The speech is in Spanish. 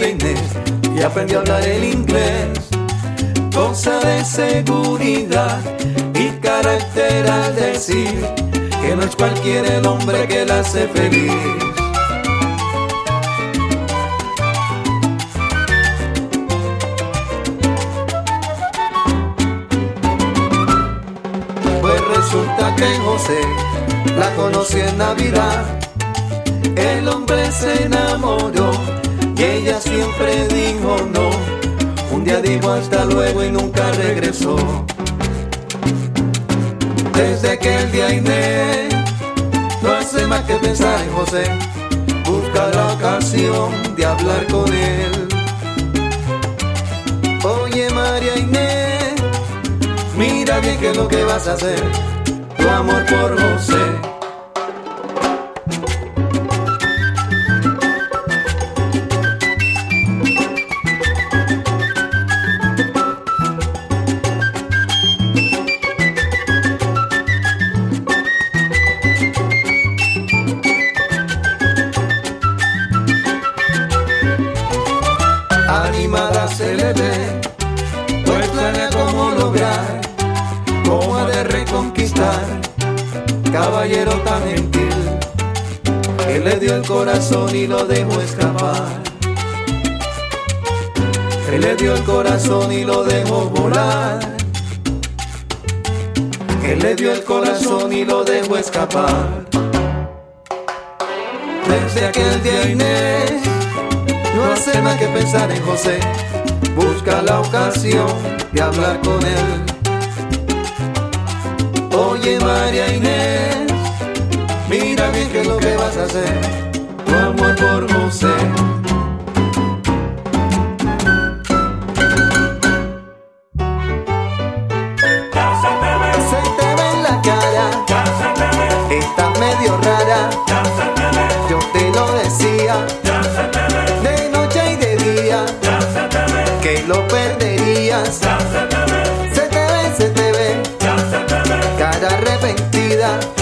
y aprendió a hablar el inglés. Cosa de seguridad y carácter al decir que no es cualquier el hombre que la hace feliz. Pues resulta que José la conoció en Navidad. El hombre se enamoró luego y nunca regresó. Desde aquel día Inés no hace más que pensar en José. Busca la ocasión de hablar con él. Oye María Inés, mira bien qué es lo que vas a hacer. Tu amor por José. Que le dio el corazón y lo dejó escapar. Que le dio el corazón y lo dejó volar. Que le dio el corazón y lo dejó escapar. Desde aquel día Inés no hace más que pensar en José, busca la ocasión de hablar con él. Oye María Inés, mira bien qué es lo que vas a hacer. Tu amor por José. Se te ve en la cara, estás medio rara. Yo te lo decía, de noche y de día, que lo perderías. Se te ve, se te ve, cara arrepentida.